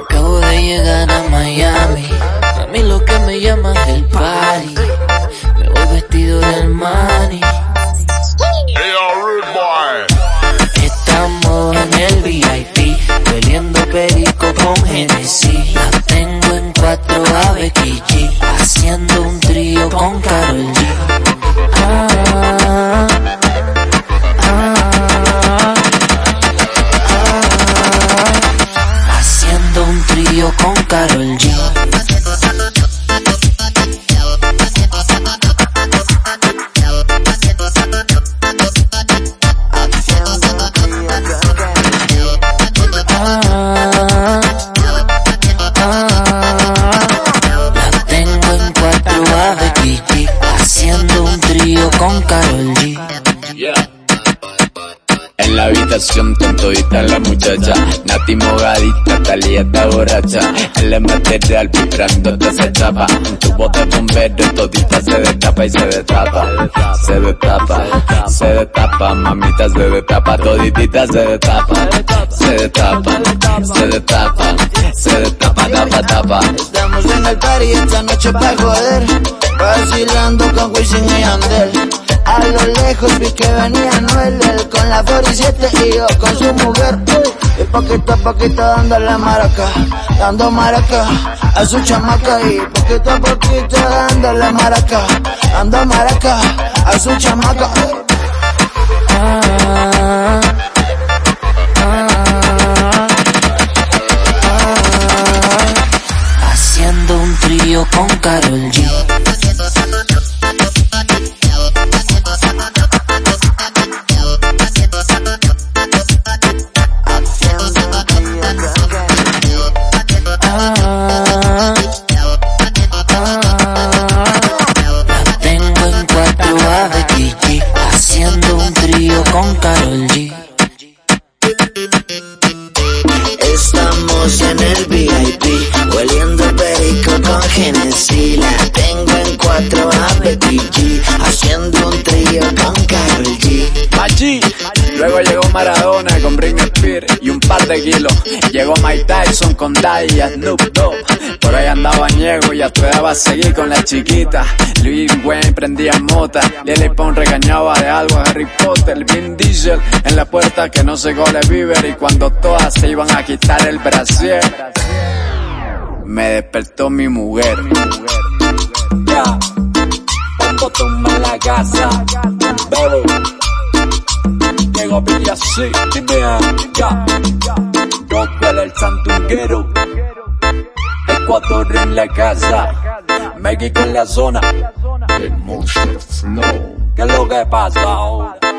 Acabo de llegar a Miami. A mí lo que me llama es el party. Me voy vestido del money. Estamos en el VIP, bebiendo perico con Genesis. Con Karol ah, En la habitación con todita la muchacha Nati mogadita, Talía está borracha el material vibrando toda esa chapa. Un tubo de bombero, todita se destapa y se destapa Se destapa, se destapa, mamita se destapa Toditita se destapa, se destapa, se destapa Se destapa, tapa, tapa. Estamos en el party esta noche pa' joder. Vacilando con Wisin y Yandel a lo lejos vi que venía Noel, con la 47 y yo con su mujer. Y poquito a poquito dando la maraca, dando maraca a su chamaca. Y poquito a poquito dando la maraca, dando maraca a su chamaca. Haciendo un trío con Estamos en el VIP, hueliendo perico con Genesis. La tengo en cuatro ABG, haciendo un trío con Karol G. Machi. Luego llegó Maradona con Britney Spears y un par de kilos. Llegó Mike Tyson con Daya, Snoop Dogg. Por ahí andaba Niego y a tu edad va a seguir con la chiquita. Luis Wayne prendía mota. Lily Pong regañaba de algo a Harry Potter. En la puerta que no se gole Bieber. Y cuando todas se iban a quitar el brasier, me despertó mi mujer. Ya, pongo tu en la casa, bebo. Llego Billy así, dime ya. Rompe el santunguero. Ecuador en la casa. México en la zona. El Monster Flow. ¿Qué es lo que pasa ahora?